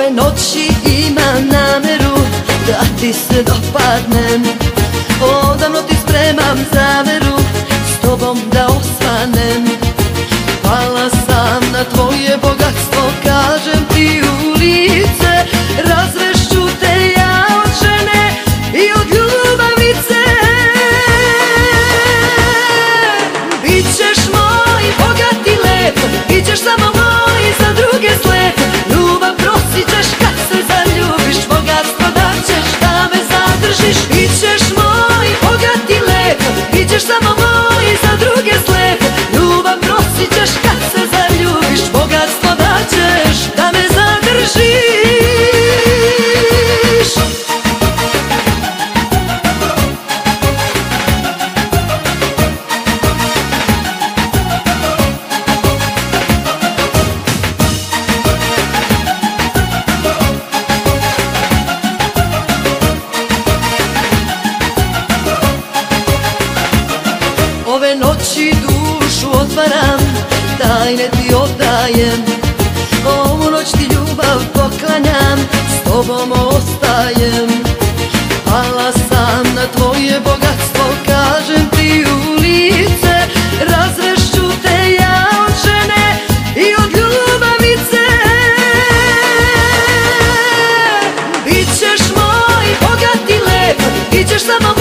Ove noći imam nameru da ti se dopadnem. Odavno ti spremam zaveru s tobom da osvanem. Pala sam na tvoje bogatstvo, kažem ti u lice Razvešću te ja od žene i od ljubavice. Bićeš moj bogat i lep, bićeš samo Ove noći dušu otvaram, tajne ti odajem Ovu noć ti ljubav poklanjam, s tobom ostajem. Pala sam na tvoje bogatstvo, kažem ti u lice Razvešću te ja od žene i od ljubavice. Bićeš moj bogat i lep, bićeš samo